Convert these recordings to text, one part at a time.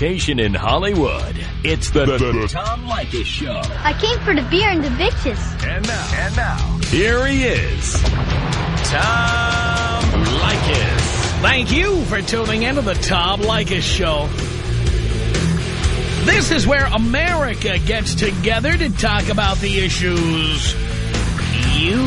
location in Hollywood. It's the, the, the Tom Leykis Show. I came for the beer and the bitches. And now, and now, here he is, Tom Leykis. Thank you for tuning in to the Tom Leykis Show. This is where America gets together to talk about the issues you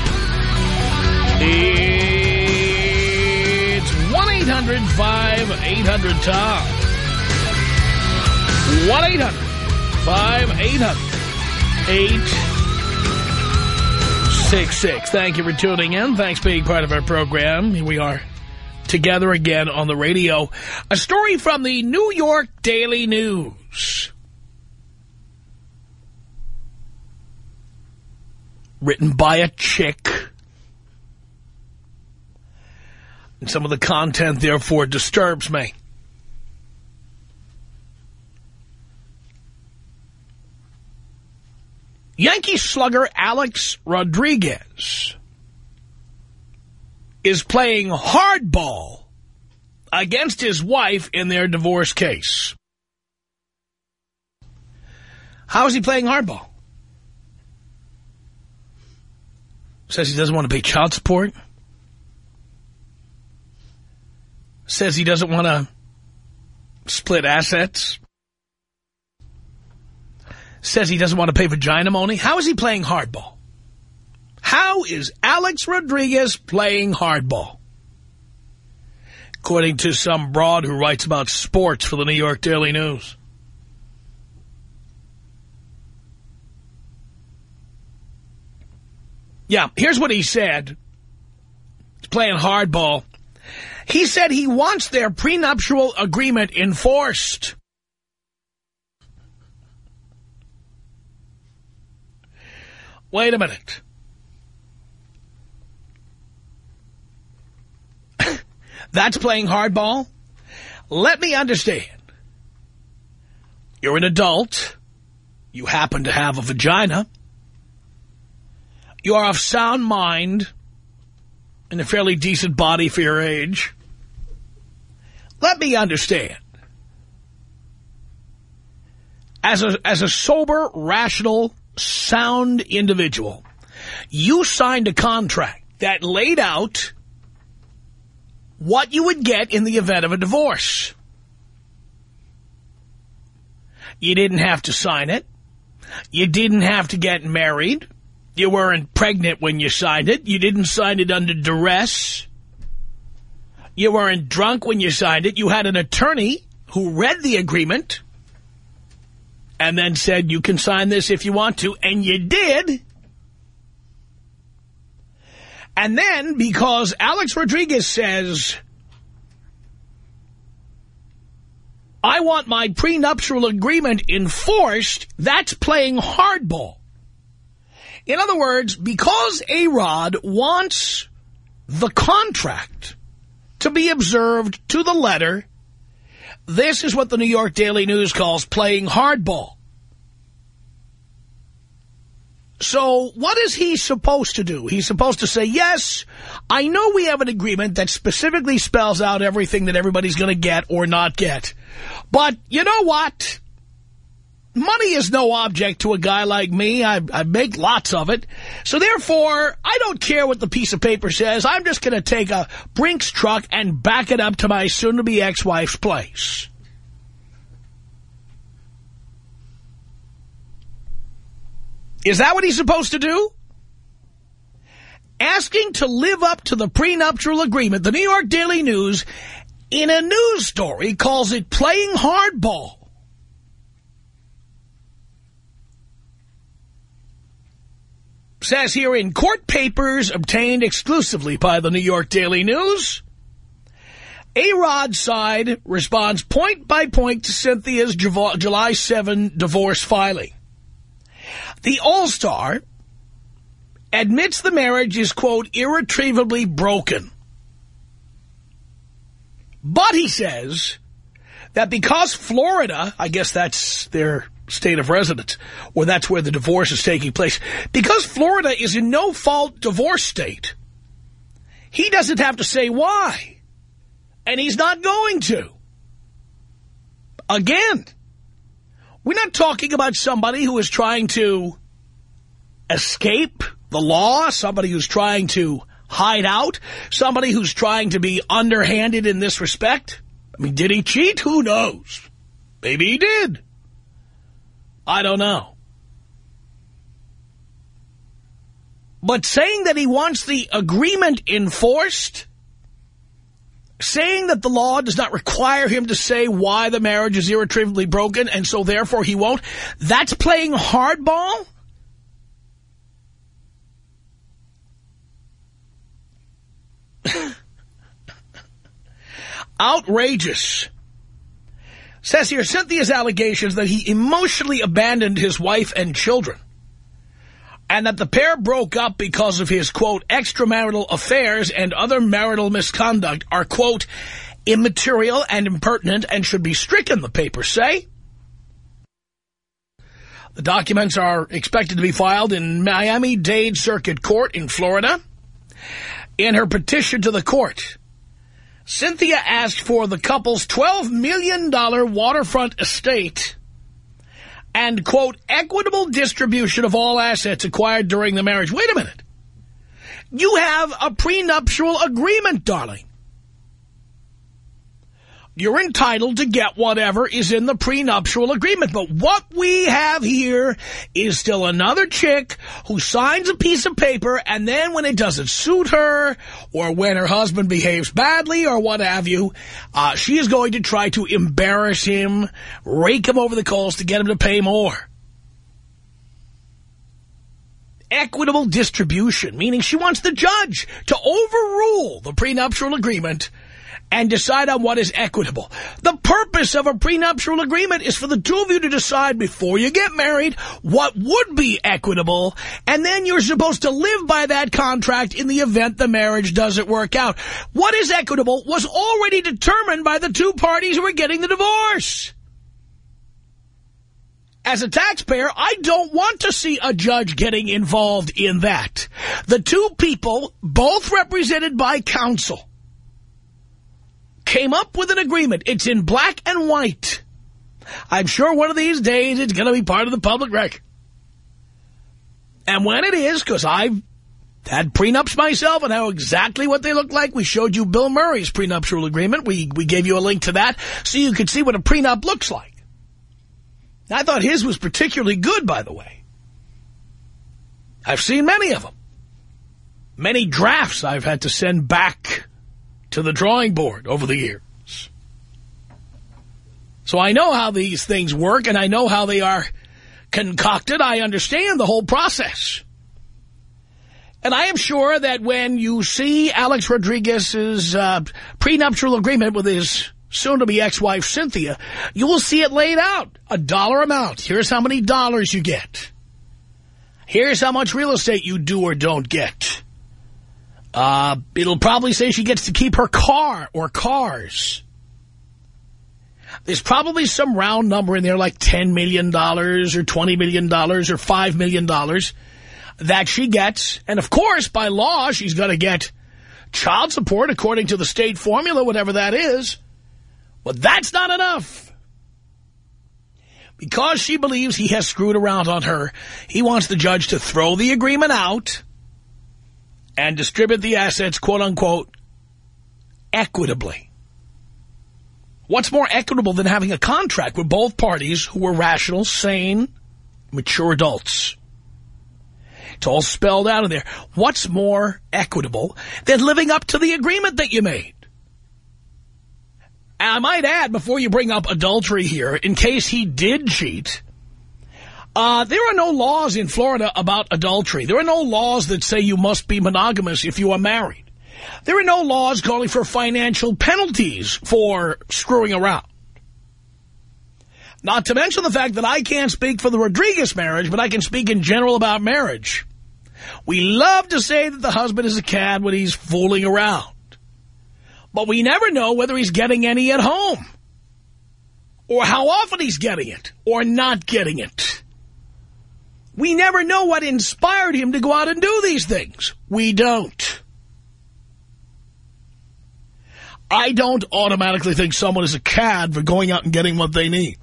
It's 1-800-5800-TOM. 1-800-5800-866. Thank you for tuning in. Thanks for being part of our program. Here we are together again on the radio. A story from the New York Daily News. Written by a chick. And some of the content, therefore, disturbs me. Yankee slugger Alex Rodriguez is playing hardball against his wife in their divorce case. How is he playing hardball? Says he doesn't want to pay child support. Says he doesn't want to split assets. Says he doesn't want to pay vagina money. How is he playing hardball? How is Alex Rodriguez playing hardball? According to some broad who writes about sports for the New York Daily News. Yeah, here's what he said. He's playing hardball. He said he wants their prenuptial agreement enforced. Wait a minute. That's playing hardball? Let me understand. You're an adult. You happen to have a vagina. You are of sound mind and a fairly decent body for your age. Let me understand. As a, as a sober, rational, sound individual, you signed a contract that laid out what you would get in the event of a divorce. You didn't have to sign it. You didn't have to get married. You weren't pregnant when you signed it. You didn't sign it under duress. You weren't drunk when you signed it. You had an attorney who read the agreement and then said, you can sign this if you want to, and you did. And then, because Alex Rodriguez says, I want my prenuptial agreement enforced, that's playing hardball. In other words, because A-Rod wants the contract to be observed to the letter, this is what the New York Daily News calls playing hardball. So what is he supposed to do? He's supposed to say, yes, I know we have an agreement that specifically spells out everything that everybody's going to get or not get. But you know what? Money is no object to a guy like me. I, I make lots of it. So therefore, I don't care what the piece of paper says. I'm just going to take a Brinks truck and back it up to my soon-to-be ex-wife's place. Is that what he's supposed to do? Asking to live up to the prenuptial agreement, the New York Daily News, in a news story, calls it playing hardball. Says here in court papers obtained exclusively by the New York Daily News, A-Rod's side responds point by point to Cynthia's July 7 divorce filing. The All-Star admits the marriage is, quote, irretrievably broken. But he says that because Florida, I guess that's their state of residence, or that's where the divorce is taking place, because Florida is a no-fault divorce state, he doesn't have to say why. And he's not going to. Again, we're not talking about somebody who is trying to escape the law, somebody who's trying to hide out, somebody who's trying to be underhanded in this respect. I mean, did he cheat? Who knows? Maybe he did. I don't know. But saying that he wants the agreement enforced, saying that the law does not require him to say why the marriage is irretrievably broken and so therefore he won't, that's playing hardball? Outrageous. Says here, Cynthia's allegations that he emotionally abandoned his wife and children and that the pair broke up because of his, quote, extramarital affairs and other marital misconduct are, quote, immaterial and impertinent and should be stricken, the papers say. The documents are expected to be filed in Miami-Dade Circuit Court in Florida. In her petition to the court, Cynthia asked for the couple's $12 million waterfront estate and, quote, equitable distribution of all assets acquired during the marriage. Wait a minute. You have a prenuptial agreement, darling. You're entitled to get whatever is in the prenuptial agreement. But what we have here is still another chick who signs a piece of paper and then when it doesn't suit her or when her husband behaves badly or what have you, uh, she is going to try to embarrass him, rake him over the coals to get him to pay more. Equitable distribution, meaning she wants the judge to overrule the prenuptial agreement and decide on what is equitable. The purpose of a prenuptial agreement is for the two of you to decide before you get married what would be equitable, and then you're supposed to live by that contract in the event the marriage doesn't work out. What is equitable was already determined by the two parties who are getting the divorce. As a taxpayer, I don't want to see a judge getting involved in that. The two people, both represented by counsel, came up with an agreement. It's in black and white. I'm sure one of these days it's going to be part of the public record. And when it is, because I've had prenups myself and know exactly what they look like. We showed you Bill Murray's prenuptial agreement. We, we gave you a link to that so you could see what a prenup looks like. I thought his was particularly good, by the way. I've seen many of them. Many drafts I've had to send back to the drawing board over the years. So I know how these things work, and I know how they are concocted. I understand the whole process. And I am sure that when you see Alex Rodriguez's uh, prenuptial agreement with his soon-to-be ex-wife Cynthia, you will see it laid out, a dollar amount. Here's how many dollars you get. Here's how much real estate you do or don't get. Uh, it'll probably say she gets to keep her car or cars. There's probably some round number in there like $10 million or $20 million or $5 million that she gets. And, of course, by law, she's going to get child support according to the state formula, whatever that is. But that's not enough. Because she believes he has screwed around on her, he wants the judge to throw the agreement out and distribute the assets, quote-unquote, equitably. What's more equitable than having a contract with both parties who are rational, sane, mature adults? It's all spelled out in there. What's more equitable than living up to the agreement that you made? And I might add, before you bring up adultery here, in case he did cheat, uh, there are no laws in Florida about adultery. There are no laws that say you must be monogamous if you are married. There are no laws calling for financial penalties for screwing around. Not to mention the fact that I can't speak for the Rodriguez marriage, but I can speak in general about marriage. We love to say that the husband is a cad when he's fooling around. But we never know whether he's getting any at home. Or how often he's getting it. Or not getting it. We never know what inspired him to go out and do these things. We don't. I don't automatically think someone is a cad for going out and getting what they need.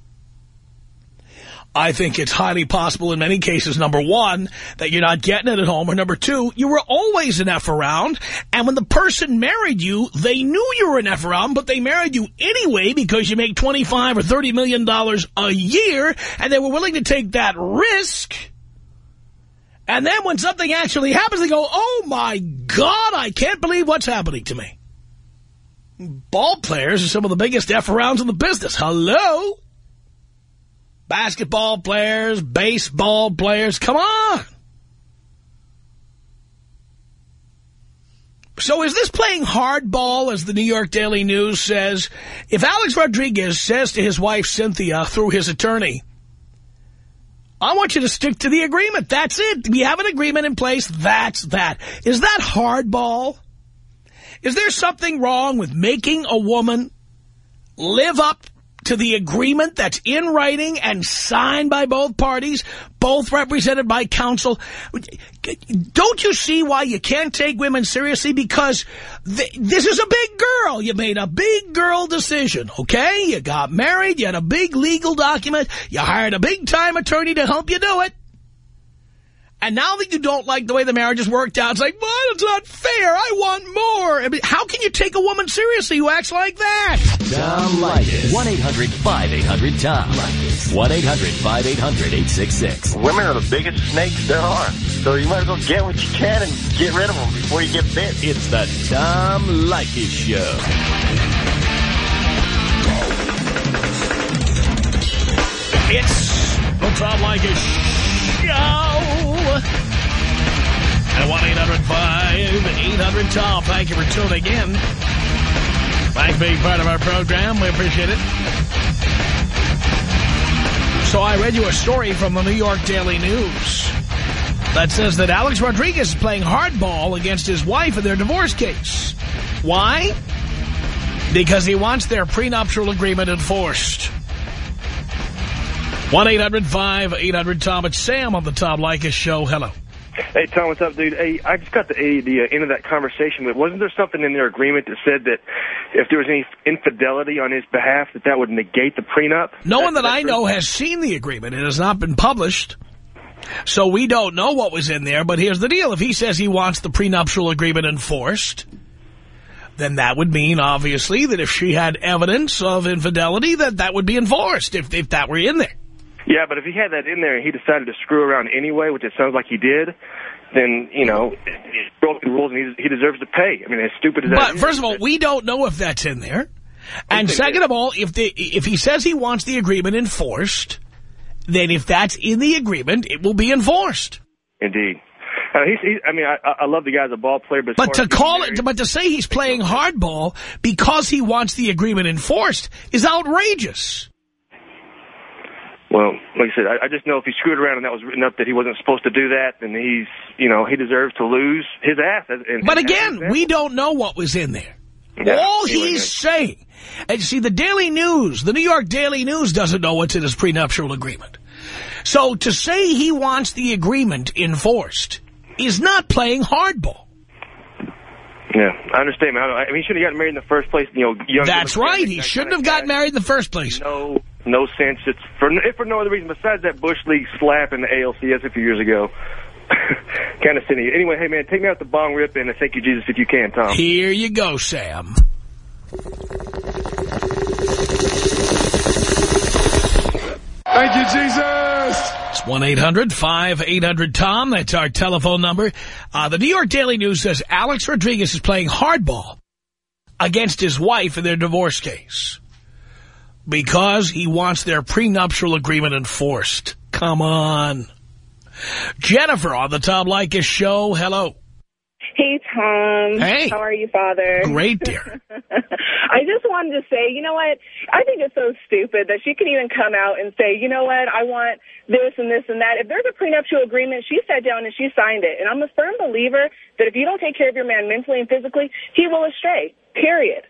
I think it's highly possible in many cases, number one, that you're not getting it at home, or number two, you were always an F around, and when the person married you, they knew you were an F around, but they married you anyway because you make 25 or $30 million a year, and they were willing to take that risk. And then when something actually happens, they go, oh my God, I can't believe what's happening to me. Ball players are some of the biggest F-arounds in the business. Hello? Basketball players, baseball players, come on. So is this playing hardball, as the New York Daily News says? If Alex Rodriguez says to his wife, Cynthia, through his attorney, I want you to stick to the agreement. That's it. We have an agreement in place. That's that. Is that hardball? Is there something wrong with making a woman live up to the agreement that's in writing and signed by both parties, both represented by counsel. Don't you see why you can't take women seriously? Because th this is a big girl. You made a big girl decision, okay? You got married. You had a big legal document. You hired a big-time attorney to help you do it. And now that you don't like the way the marriage has worked out, it's like, well, it's not fair. I want more. I mean, how can you take a woman seriously who acts like that? Tom Leykis. 1-800-5800-TOM. 1-800-5800-866. Women are the biggest snakes there are. So you might as well get what you can and get rid of them before you get bit. It's the Tom Leykis Show. It's the Tom Leykis At 1-800-5800-TOM. Thank you for tuning in. Thanks being part of our program. We appreciate it. So I read you a story from the New York Daily News that says that Alex Rodriguez is playing hardball against his wife in their divorce case. Why? Because he wants their prenuptial agreement enforced. 1-800-5800-TOM. It's Sam on the Tom Leykis Show. Hello. Hey, Tom, what's up, dude? Hey, I just got the, the uh, end of that conversation, but wasn't there something in their agreement that said that if there was any infidelity on his behalf, that that would negate the prenup? No one that I know has seen the agreement. It has not been published. So we don't know what was in there, but here's the deal. If he says he wants the prenuptial agreement enforced, then that would mean, obviously, that if she had evidence of infidelity, that that would be enforced if, if that were in there. Yeah, but if he had that in there and he decided to screw around anyway, which it sounds like he did, then, you know, he broke the rules and he, he deserves to pay. I mean, as stupid as that But first of all, we don't know if that's in there. And second of all, if the if he says he wants the agreement enforced, then if that's in the agreement, it will be enforced. Indeed. Uh, he's, he's, I mean, I, I love the guy as a ball player, but... But to call it, but to say he's playing hardball because he wants the agreement enforced is outrageous. Well, like I said, I, I just know if he screwed around and that was written up that he wasn't supposed to do that, then he's, you know, he deserves to lose his ass. And, But again, we don't know what was in there. Yeah, All he's saying, and you see, the Daily News, the New York Daily News doesn't know what's in his prenuptial agreement. So to say he wants the agreement enforced is not playing hardball. Yeah, I understand, man. I, I mean, he should have gotten married in the first place. You know, young. That's right. He shouldn't have gotten married in the first place. No, no sense. It's for if for no other reason besides that Bush League slap in the ALCS a few years ago. kind of silly. Anyway, hey man, take me out the bong rip and thank you Jesus if you can, Tom. Here you go, Sam. Thank you, Jesus. It's 1-800-5800-TOM. That's our telephone number. Uh, the New York Daily News says Alex Rodriguez is playing hardball against his wife in their divorce case because he wants their prenuptial agreement enforced. Come on. Jennifer on the Tom Leykis show. Hello. Hey, Hey, Tom. Hey. How are you, Father? Great, dear. I just wanted to say, you know what? I think it's so stupid that she can even come out and say, you know what? I want this and this and that. If there's a prenuptial agreement, she sat down and she signed it. And I'm a firm believer that if you don't take care of your man mentally and physically, he will astray, period.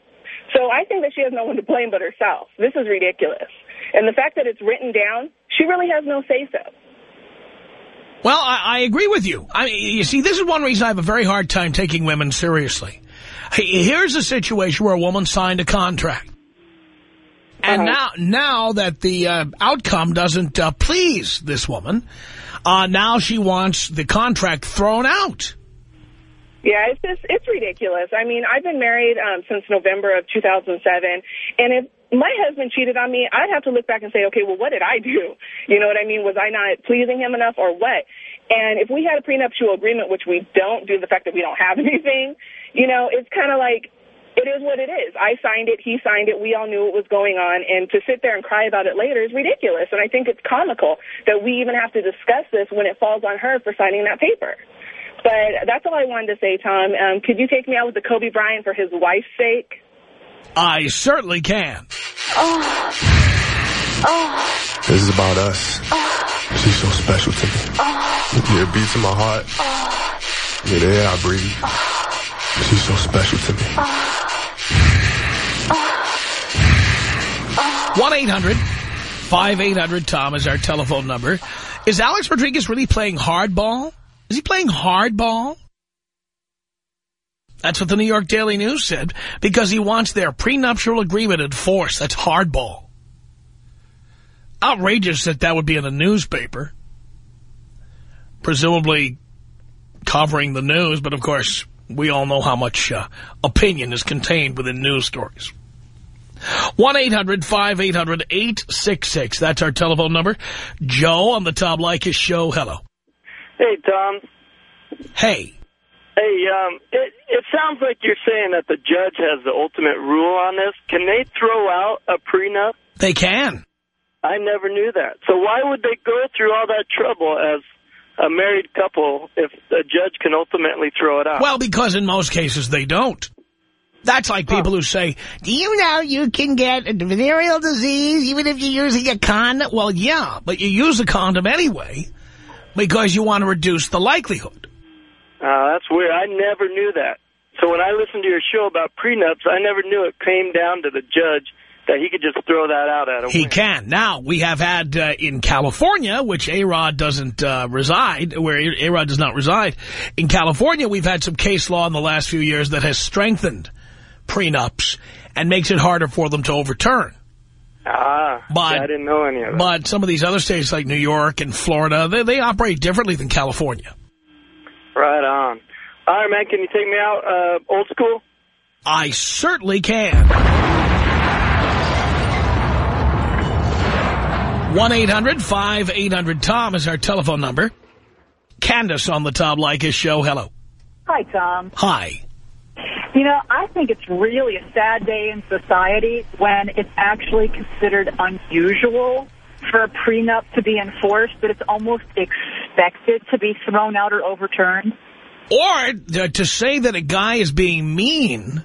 So I think that she has no one to blame but herself. This is ridiculous. And the fact that it's written down, she really has no say-so. Well, I, I agree with you. I You see, this is one reason I have a very hard time taking women seriously. Here's a situation where a woman signed a contract. And uh -huh. now now that the uh, outcome doesn't uh, please this woman, uh, now she wants the contract thrown out. Yeah, it's just, it's ridiculous. I mean, I've been married um, since November of 2007, and if my husband cheated on me, I'd have to look back and say, okay, well, what did I do? You know what I mean? Was I not pleasing him enough or what? And if we had a prenuptial agreement, which we don't, due to the fact that we don't have anything, you know, it's kind of like, it is what it is. I signed it, he signed it, we all knew what was going on, and to sit there and cry about it later is ridiculous. And I think it's comical that we even have to discuss this when it falls on her for signing that paper. But that's all I wanted to say, Tom. Um, could you take me out with the Kobe Bryant for his wife's sake? I certainly can. Oh. Oh. This is about us. Oh. She's so special to me. Oh. Yeah, it beats in my heart. Oh. Yeah, the air I breathe. Oh. She's so special to me. One eight hundred five eight hundred Tom is our telephone number. Is Alex Rodriguez really playing hardball? Is he playing hardball? That's what the New York Daily News said, because he wants their prenuptial agreement enforced. That's hardball. Outrageous that that would be in a newspaper. Presumably covering the news, but of course, we all know how much uh, opinion is contained within news stories. 1-800-5800-866. That's our telephone number. Joe on the Tom Leykis show. Hello. Hey, Tom. Hey. Hey, um, it, it sounds like you're saying that the judge has the ultimate rule on this. Can they throw out a prenup? They can. I never knew that. So why would they go through all that trouble as a married couple if the judge can ultimately throw it out? Well, because in most cases they don't. That's like people huh. who say, do you know you can get a venereal disease even if you're using a condom? Well, yeah, but you use a condom anyway because you want to reduce the likelihood. Uh, that's weird. I never knew that. So when I listened to your show about prenups, I never knew it came down to the judge that he could just throw that out at a He can. Now, we have had uh, in California, which A-Rod doesn't uh, reside, where A-Rod does not reside. In California, we've had some case law in the last few years that has strengthened prenups and makes it harder for them to overturn. Ah, but, yeah, I didn't know any of that. But some of these other states like New York and Florida, they, they operate differently than California. Right on. All right, man, can you take me out uh, old school? I certainly can. 1-800-5800-TOM is our telephone number. Candace on the Tom Leykis show. Hello. Hi, Tom. Hi. You know, I think it's really a sad day in society when it's actually considered unusual for a prenup to be enforced, but it's almost expected to be thrown out or overturned. Or to say that a guy is being mean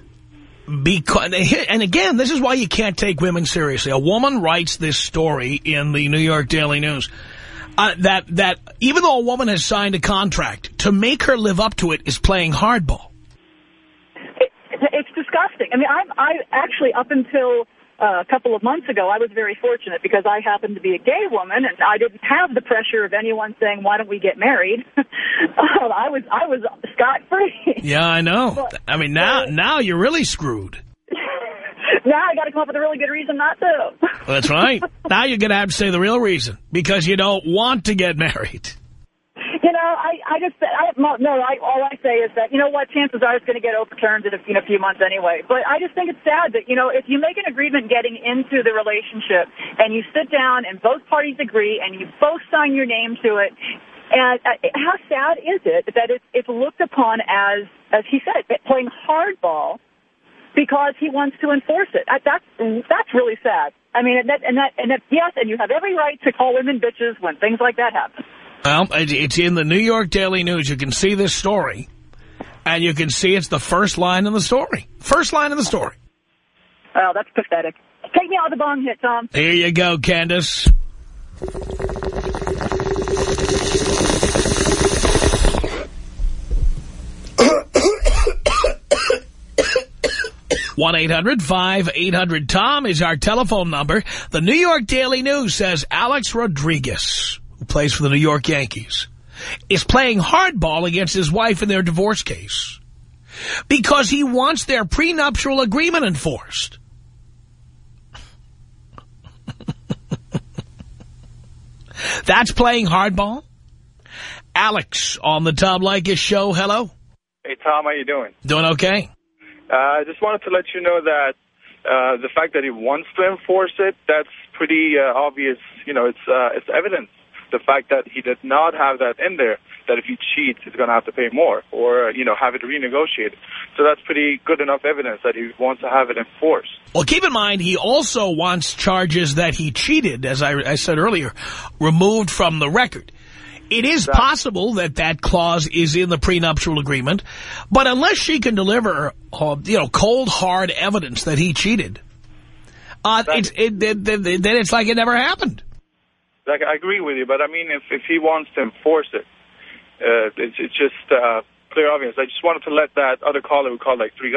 because, and again, this is why you can't take women seriously. A woman writes this story in the New York Daily News. Uh, that that even though a woman has signed a contract, to make her live up to it is playing hardball. Disgusting. I mean, I, I actually, up until uh, a couple of months ago, I was very fortunate because I happened to be a gay woman and I didn't have the pressure of anyone saying, why don't we get married? Um, I was I was scot-free. Yeah, I know. But, I mean, now, now you're really screwed. now I got to come up with a really good reason not to. That's right. now you're going to have to say the real reason because you don't want to get married. You know, I, I just, I, no, I, all I say is that, you know what, chances are it's going to get overturned in a, in a few months anyway. But I just think it's sad that, you know, if you make an agreement getting into the relationship and you sit down and both parties agree and you both sign your name to it, and uh, how sad is it that it's, it's looked upon as, as he said, playing hardball because he wants to enforce it. That's, that's really sad. I mean, and that, and that, and that, yes, and you have every right to call women bitches when things like that happen. Well, it's in the New York Daily News. You can see this story. And you can see it's the first line in the story. First line in the story. Oh, that's pathetic. Take me out of the bong hit, Tom. Here you go, Candace. one 800 tom is our telephone number. The New York Daily News says Alex Rodriguez, who plays for the New York Yankees, is playing hardball against his wife in their divorce case because he wants their prenuptial agreement enforced. That's playing hardball. Alex on the Tom Leykis show. Hello. Hey, Tom. How you doing? Doing okay. Uh, I just wanted to let you know that uh, the fact that he wants to enforce it, that's pretty uh, obvious. You know, it's uh, it's evidence. The fact that he did not have that in there, that if he cheats, he's going to have to pay more or, you know, have it renegotiated. So that's pretty good enough evidence that he wants to have it enforced. Well, keep in mind, he also wants charges that he cheated, as I, I said earlier, removed from the record. It is possible that that clause is in the prenuptial agreement, but unless she can deliver, uh, you know, cold, hard evidence that he cheated, uh, it's, it, then it's like it never happened. Like, I agree with you, but I mean, if, if he wants to enforce it, uh, it's, it's just uh, clear obvious. I just wanted to let that other caller who called like three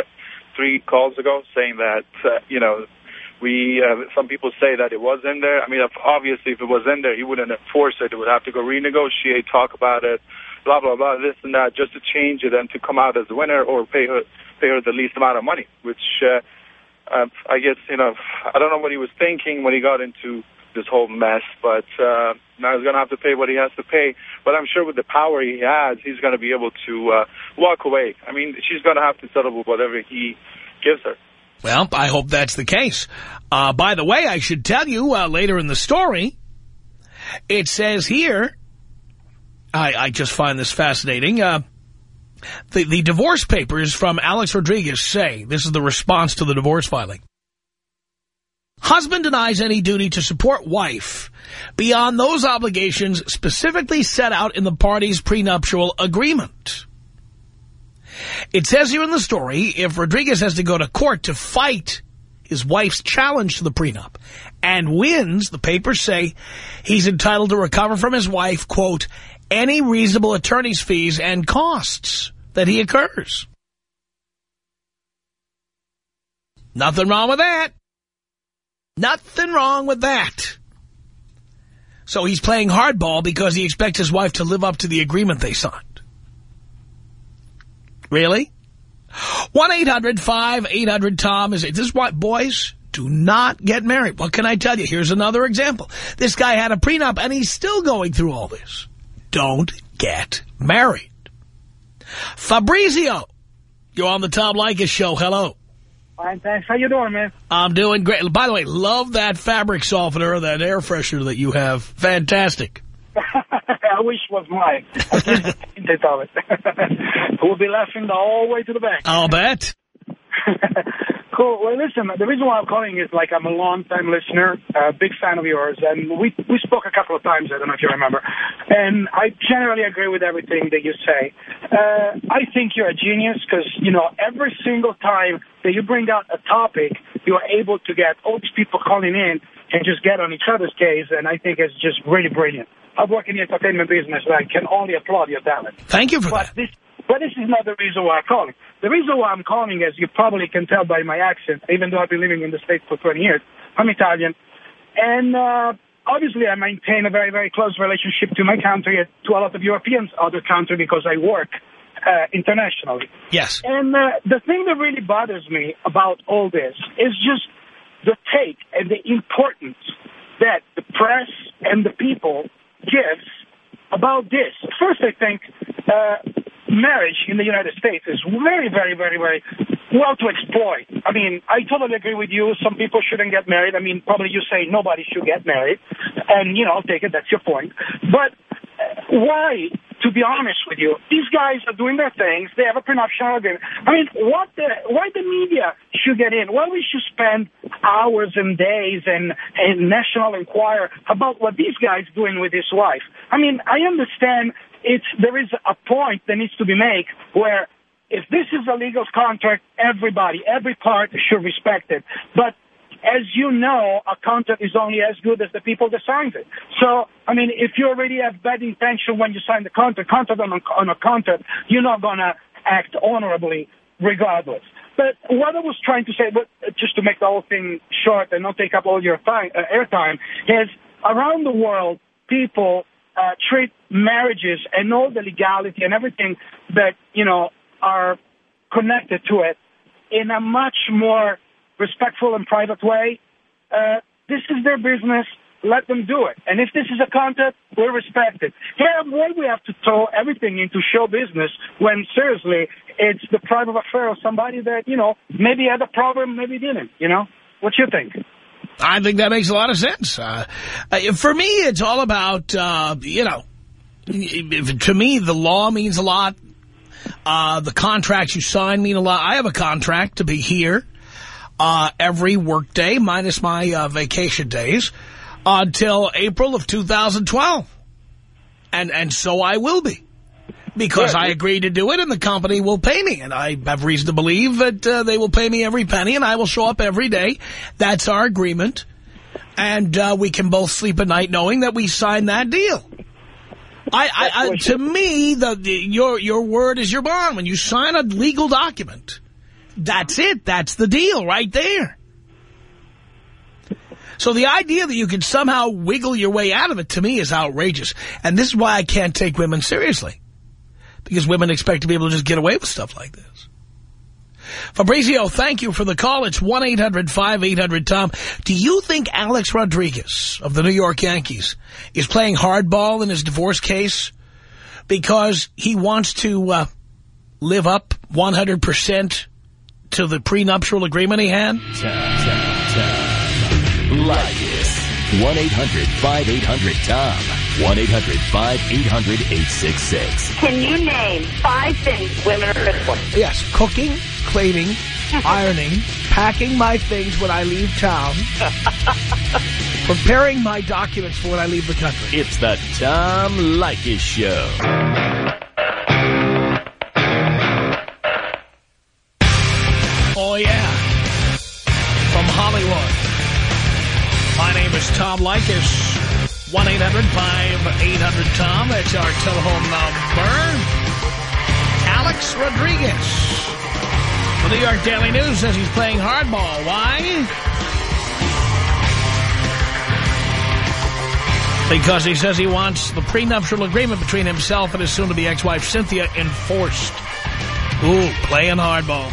three calls ago saying that, uh, you know, we, uh, some people say that it was in there. I mean, if, obviously, if it was in there, he wouldn't enforce it. It would have to go renegotiate, talk about it, blah, blah, blah, this and that, just to change it and to come out as a winner or pay her, pay her the least amount of money, which, uh, uh, I guess, you know, I don't know what he was thinking when he got into this whole mess, but uh, now he's going to have to pay what he has to pay. But I'm sure with the power he has, he's going to be able to uh, walk away. I mean, she's going to have to settle with whatever he gives her. Well, I hope that's the case. Uh, by the way, I should tell you uh, later in the story, it says here, I, I just find this fascinating, uh, the, the divorce papers from Alex Rodriguez say, this is the response to the divorce filing. Husband denies any duty to support wife beyond those obligations specifically set out in the party's prenuptial agreement. It says here in the story, if Rodriguez has to go to court to fight his wife's challenge to the prenup and wins, the papers say he's entitled to recover from his wife, quote, any reasonable attorney's fees and costs that he incurs. Nothing wrong with that. Nothing wrong with that. So he's playing hardball because he expects his wife to live up to the agreement they signed. Really? 1-800-5800-TOM is This is why, boys, do not get married. What can I tell you? Here's another example. This guy had a prenup and he's still going through all this. Don't get married. Fabrizio, you're on the Tom Leykis show. Hello. Fine, thanks. How you doing, man? I'm doing great. By the way, love that fabric softener, that air freshener that you have. Fantastic. I wish it was mine. At least of it. we'll be laughing the whole way to the bank. I'll bet. cool. Well, listen, the reason why I'm calling is like I'm a long-time listener, a big fan of yours, and we we spoke a couple of times. I don't know if you remember, and I generally agree with everything that you say. Uh, I think you're a genius because you know every single time that you bring out a topic, you are able to get all these people calling in and just get on each other's case, and I think it's just really brilliant. I work in the entertainment business, and I can only applaud your talent. Thank you for but that. This, but this is not the reason why I'm calling. The reason why I'm calling, as you probably can tell by my accent, even though I've been living in the States for 20 years, I'm Italian. And uh, obviously I maintain a very, very close relationship to my country, to a lot of Europeans, other countries, because I work uh, internationally. Yes. And uh, the thing that really bothers me about all this is just the take and the importance that the press and the people gives about this. First, I think uh, marriage in the United States is very, very, very, very well to exploit. I mean, I totally agree with you. Some people shouldn't get married. I mean, probably you say nobody should get married. And, you know, I'll take it. That's your point. But uh, why to be honest with you, these guys are doing their things. They have a prenuptial agreement. I mean, what the, why the media should get in? Why we should spend hours and days and, and National Enquirer about what these guys doing with his wife? I mean, I understand it's, there is a point that needs to be made where if this is a legal contract, everybody, every part should respect it. But as you know, a contract is only as good as the people that signed it. So, I mean, if you already have bad intention when you sign the contract, contract on a, on a contract, you're not going to act honorably regardless. But what I was trying to say, but just to make the whole thing short and not take up all your time, uh, airtime, is around the world, people uh, treat marriages and all the legality and everything that, you know, are connected to it in a much more respectful and private way. Uh, this is their business. Let them do it. And if this is a contest, we'll respect it. Yeah, why we have to throw everything into show business when seriously it's the private affair of somebody that, you know, maybe had a problem, maybe didn't, you know? What you think? I think that makes a lot of sense. Uh, uh for me, it's all about, uh, you know, to me, the law means a lot. Uh, the contracts you sign mean a lot. I have a contract to be here uh, every workday, minus my uh, vacation days, until April of 2012. And, and so I will be. Because I agreed to do it, and the company will pay me. And I have reason to believe that uh, they will pay me every penny, and I will show up every day. That's our agreement. And uh, we can both sleep at night knowing that we signed that deal. I, I, I, to me, the, the, your your word is your bond. When you sign a legal document, that's it. That's the deal right there. So the idea that you can somehow wiggle your way out of it, to me, is outrageous. And this is why I can't take women seriously. Because women expect to be able to just get away with stuff like this. Fabrizio, thank you for the call. It's 1-800-5800-TOM. Do you think Alex Rodriguez of the New York Yankees is playing hardball in his divorce case because he wants to uh, live up 100% to the prenuptial agreement he had? Leykis. 1-800-5800-TOM. 1-800-5800-866. Can you name five things women are good for? Yes, cooking, cleaning, ironing, packing my things when I leave town, preparing my documents for when I leave the country. It's the Tom Leykis Show. Tom Leykis. 1-800-5800-TOM. That's our telephone number. Alex Rodriguez. The New York Daily News says he's playing hardball. Why? Because he says he wants the prenuptial agreement between himself and his soon-to-be ex-wife Cynthia enforced. Ooh, playing hardball.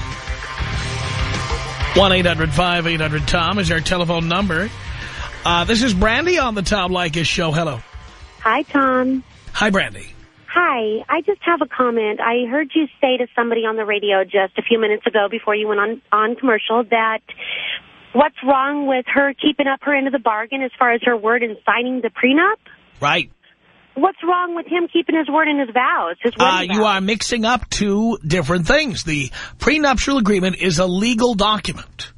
1-800-5800-TOM is our telephone number. Uh, this is Brandy on the Tom Leykis show. Hello. Hi, Tom. Hi, Brandy. Hi. I just have a comment. I heard you say to somebody on the radio just a few minutes ago before you went on, on commercial that what's wrong with her keeping up her end of the bargain as far as her word and signing the prenup? Right. What's wrong with him keeping his word and his vows? His uh, you are mixing up two different things. The prenuptial agreement is a legal document.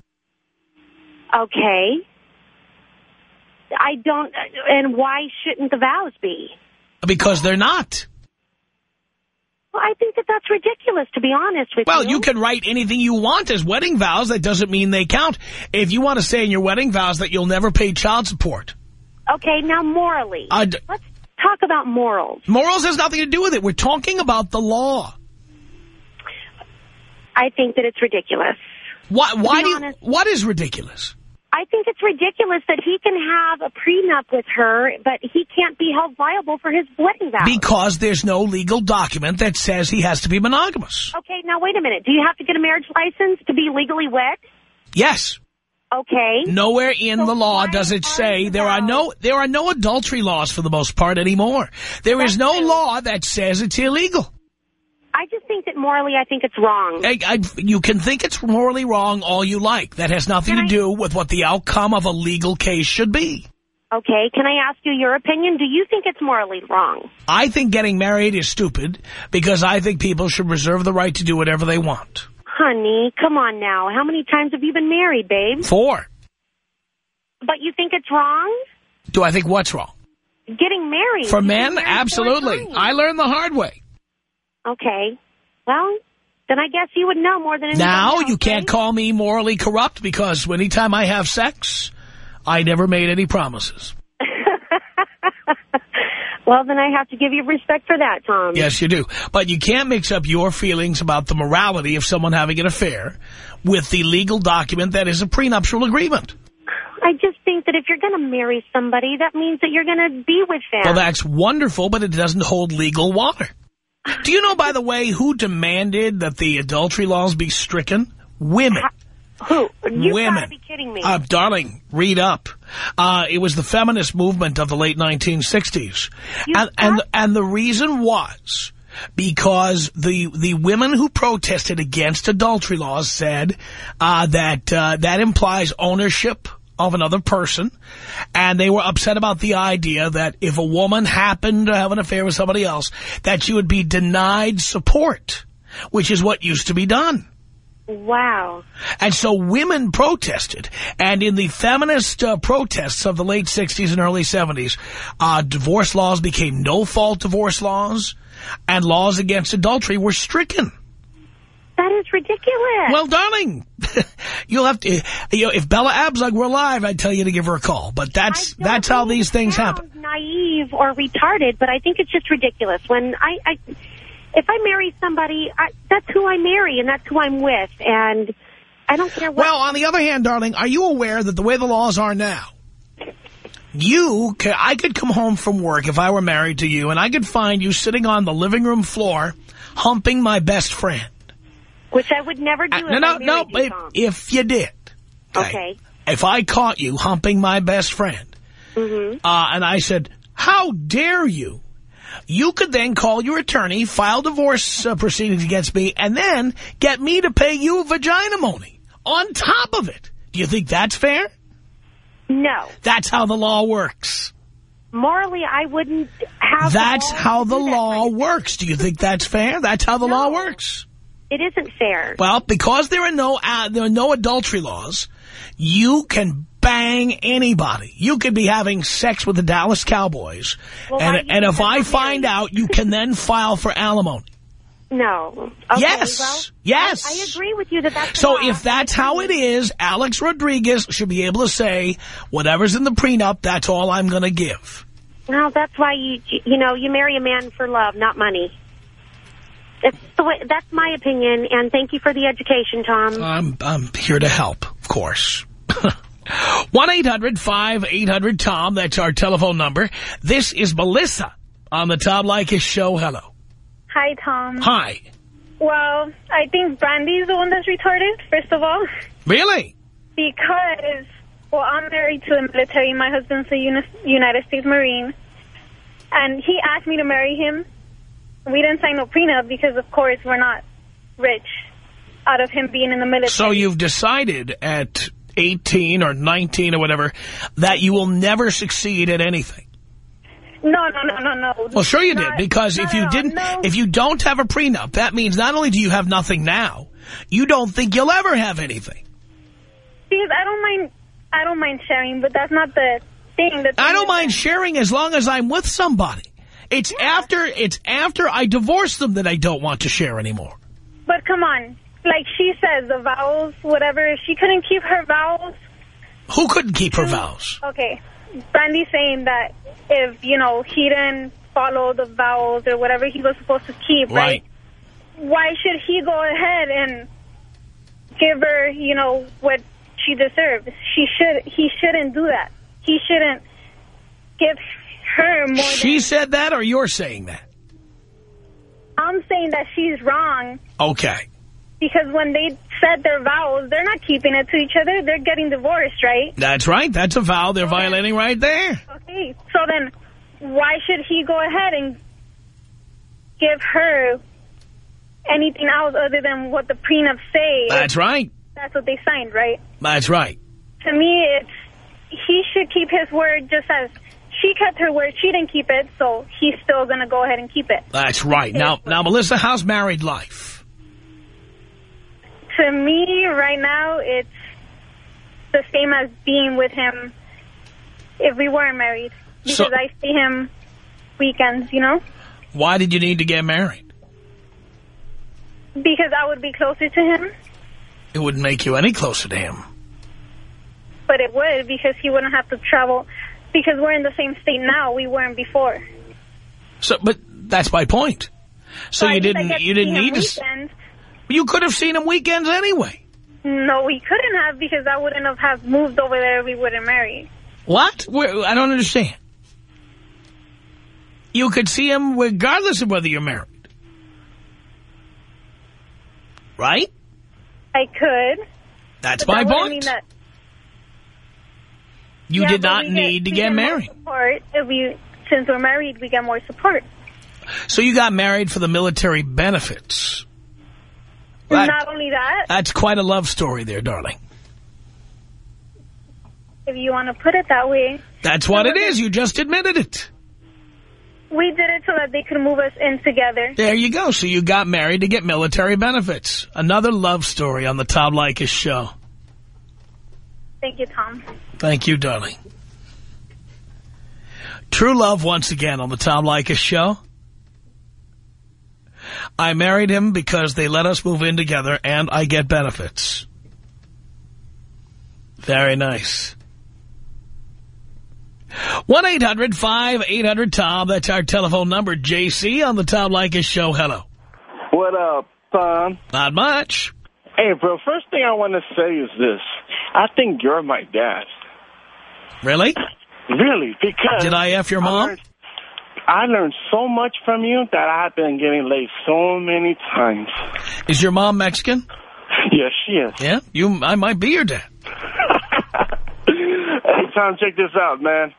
Okay. I don't, and why shouldn't the vows be? Because they're not. Well, I think that that's ridiculous, to be honest with well, you. Well, you can write anything you want as wedding vows. That doesn't mean they count. If you want to say in your wedding vows that you'll never pay child support. Okay, now morally. Uh, Let's talk about morals. Morals has nothing to do with it. We're talking about the law. I think that it's ridiculous. Why? Why do you, What is ridiculous? I think it's ridiculous that he can have a prenup with her, but he can't be held liable for his wedding vows. Because there's no legal document that says he has to be monogamous. Okay, now wait a minute. Do you have to get a marriage license to be legally wed? Yes. Okay. Nowhere in so the law does it say there are no there are no adultery laws for the most part anymore. There That's is no true. law that says it's illegal. I just think that morally, I think it's wrong. I, I, you can think it's morally wrong all you like. That has nothing can to I, do with what the outcome of a legal case should be. Okay, can I ask you your opinion? Do you think it's morally wrong? I think getting married is stupid because I think people should reserve the right to do whatever they want. Honey, come on now. How many times have you been married, babe? Four. But you think it's wrong? Do I think what's wrong? Getting married. For men, absolutely. I learned the hard way. Okay. Well, then I guess you would know more than anybody Now else, you can't right? call me morally corrupt because anytime I have sex, I never made any promises. Well, then I have to give you respect for that, Tom. Yes, you do. But you can't mix up your feelings about the morality of someone having an affair with the legal document that is a prenuptial agreement. I just think that if you're going to marry somebody, that means that you're going to be with them. Well, that's wonderful, but it doesn't hold legal water. Do you know, by the way, who demanded that the adultery laws be stricken? Women. Who? You've Women. got to be kidding me. Uh, darling, read up. Uh, it was the feminist movement of the late 1960s. And, and, and the reason was because the the women who protested against adultery laws said uh, that uh, that implies ownership of another person, and they were upset about the idea that if a woman happened to have an affair with somebody else, that she would be denied support, which is what used to be done. Wow. And so women protested. And in the feminist uh, protests of the late 60s and early 70s, uh, divorce laws became no-fault divorce laws, and laws against adultery were stricken. That is ridiculous. Well, darling, you'll have to, you know, if Bella Abzug were alive, I'd tell you to give her a call. But that's, that's how these things happen. naive or retarded, but I think it's just ridiculous. When I, I if I marry somebody, I, that's who I marry and that's who I'm with, and I don't care what. Well, on the other hand, darling, are you aware that the way the laws are now, you, ca I could come home from work if I were married to you, and I could find you sitting on the living room floor humping my best friend. Which I would never do. If no, no, no, you, if, if you did. Okay. If I caught you humping my best friend, Mm-hmm. uh, and I said, how dare you? You could then call your attorney, file divorce uh, proceedings against me, and then get me to pay you vagina money on top of it. Do you think that's fair? No. That's how the law works. Morally, I wouldn't have. That's how the that law kind works. Do you think that's fair? That's how the law works. It isn't fair. Well, because there are no uh, there are no adultery laws, you can bang anybody. You could be having sex with the Dallas Cowboys, Well, and and if I find out, you can then file for alimony. No. Okay, Yes. Well, Yes. I, I agree with you that that's So if that's how it is, Alex Rodriguez should be able to say, whatever's in the prenup, that's all I'm going to give. Well, that's why you you know you marry a man for love, not money. It's the way. That's my opinion, and thank you for the education, Tom. I'm I'm here to help, of course. 1-800-5800-TOM, that's our telephone number. This is Melissa on the Tom Leykis show. Hello. Hi, Tom. Hi. Well, I think Brandy's the one that's retarded, first of all. Really? Because, well, I'm married to the military. My husband's a United States Marine. And he asked me to marry him. We didn't sign no prenup because, of course, we're not rich out of him being in the military. So you've decided at 18 or 19 or whatever that you will never succeed at anything. No, no, no, no, no. Well, sure you did, because not if you didn't, No. if you don't have a prenup, that means not only do you have nothing now, you don't think you'll ever have anything. Because I don't mind, I don't mind sharing, but that's not the thing. The I don't mind sharing as long as I'm with somebody. It's after it's after I divorce them that I don't want to share anymore. But come on, like she says, the vows, whatever. She couldn't keep her vows, Who couldn't keep her vows? okay. Brandy's saying that if you know he didn't follow the vows or whatever he was supposed to keep, right? Why should he go ahead and give her, you know, what she deserves? She should. He shouldn't do that. He shouldn't give her more. She said that or you're saying that? I'm saying that she's wrong. Okay. Because when they said their vows, they're not keeping it to each other. They're getting divorced, right? That's right. That's a vow they're violating right there. Okay. So then why should he go ahead and give her anything else other than what the prenup say? That's right. That's what they signed, right? That's right. To me, it's he should keep his word just as she kept her word. She didn't keep it, so he's still going to go ahead and keep it. That's right. Now, now, Melissa, how's married life? To me, right now, it's the same as being with him if we weren't married. Because So- I see him weekends, you know? Why did you need to get married? Because I would be closer to him. It wouldn't make you any closer to him. But it would because he wouldn't have to travel. Because we're in the same state now. We weren't before. So, but that's my point. So, I you didn't you didn't need to. You could have seen him weekends anyway. No, we couldn't have because I wouldn't have, have moved over there we wouldn't marry. What? Where, I don't understand. You could see him regardless of whether you're married. Right? I could. That's my that point. mean that- You Yeah, did not we get- need to we get married. Support if we, since we're married, we get more support. So you got married for the military benefits. That- Not only that, that's quite a love story there, darling. if you want to put it that way, That's what it is. You just admitted it. we did it so that they could move us in together. There you go. So you got married to get military benefits. Another love story on the Tom Leykis show. Thank you, Tom. Thank you, darling. True love once again on the Tom Leykis show. I married him because they let us move in together and I get benefits. Very nice. 1-800-5800-TOM. That's our telephone number. JC on the Tom Leykis show. Hello. What up, Tom? Not much. Hey, bro, first thing I want to say is this. I think you're my dad. Really? Really, because... Did I F your mom? I learned so much from you that I've been getting laid so many times. Is your mom Mexican? Yes, she is. Yeah? You, I might be your dad. Hey, Tom, check this out, man.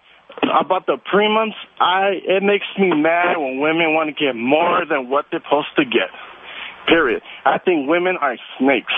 About the premiums, I it makes me mad when women want to get more than what they're supposed to get. Period. I think women are snakes.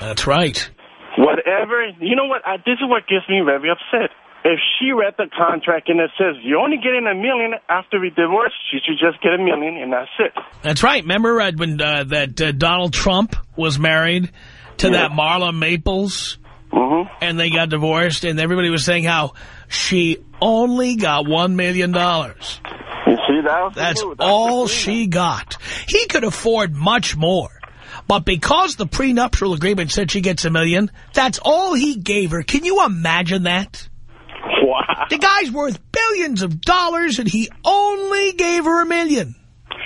That's right. Whatever, you know what? I, this is what gets me very upset. If she read the contract and it says you're only getting a million after we divorce, she should just get a million and that's it. That's right. Remember when uh, that uh, Donald Trump was married to that Marla Maples? Mm-hmm. And they got divorced, and everybody was saying how she only got $1 million. dollars. You see, that That's. That's all she got. He could afford much more. But because the prenuptial agreement said she gets a million, that's all he gave her. Can you imagine that? Wow. The guy's worth billions of dollars, and he only gave her a million.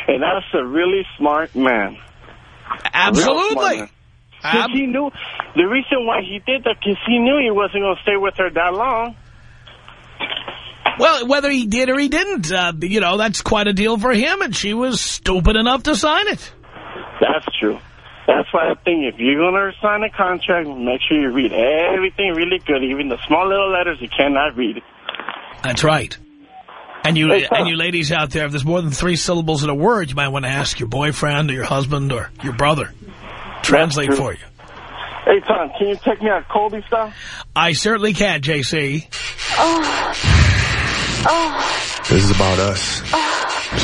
And that's a really smart man. Absolutely. man. 'Cause he knew the reason why he did that because he knew he wasn't going to stay with her that long. Well, whether he did or he didn't, uh, you know, that's quite a deal for him, and she was stupid enough to sign it. That's true. That's why I think if you're going to sign a contract, make sure you read everything really good, even the small little letters you cannot read. That's right. And you Hey, and you ladies out there, if there's more than three syllables in a word, you might want to ask your boyfriend or your husband or your brother. Translate for you. Hey, Tom, can you take me out Colby style? I certainly can, JC. This is about us.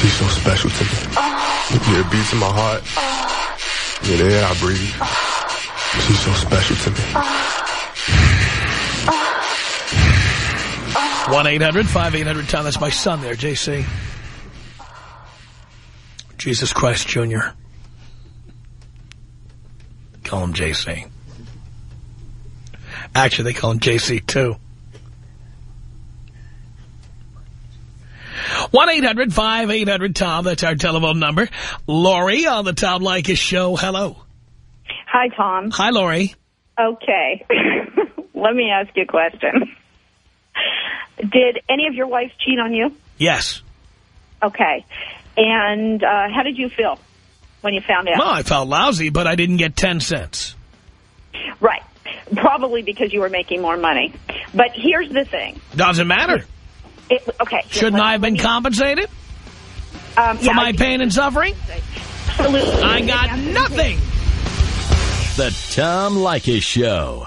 She's so special to me. Yeah, it beats in my heart. Yeah, the air I breathe. She's so special to me. 1-800-5800-TOM. That's my son there, JC. Jesus Christ Jr. Call him JC. Actually, they call him JC, too. 1-800-5800-TOM. That's our telephone number. Lori on the Tom Leykis show. Hello. Hi, Tom. Hi, Lori. Okay. Let me ask you a question. Did any of your wives cheat on you? Yes. Okay. And uh, how did you feel when you found out? Well, I felt lousy, but I didn't get 10 cents. Right. Probably because you were making more money. But here's the thing. Doesn't matter. It, okay. Shouldn't I have been compensated um, for yeah, my pain and suffering? Absolutely. I got nothing. The Tom Leykis Show.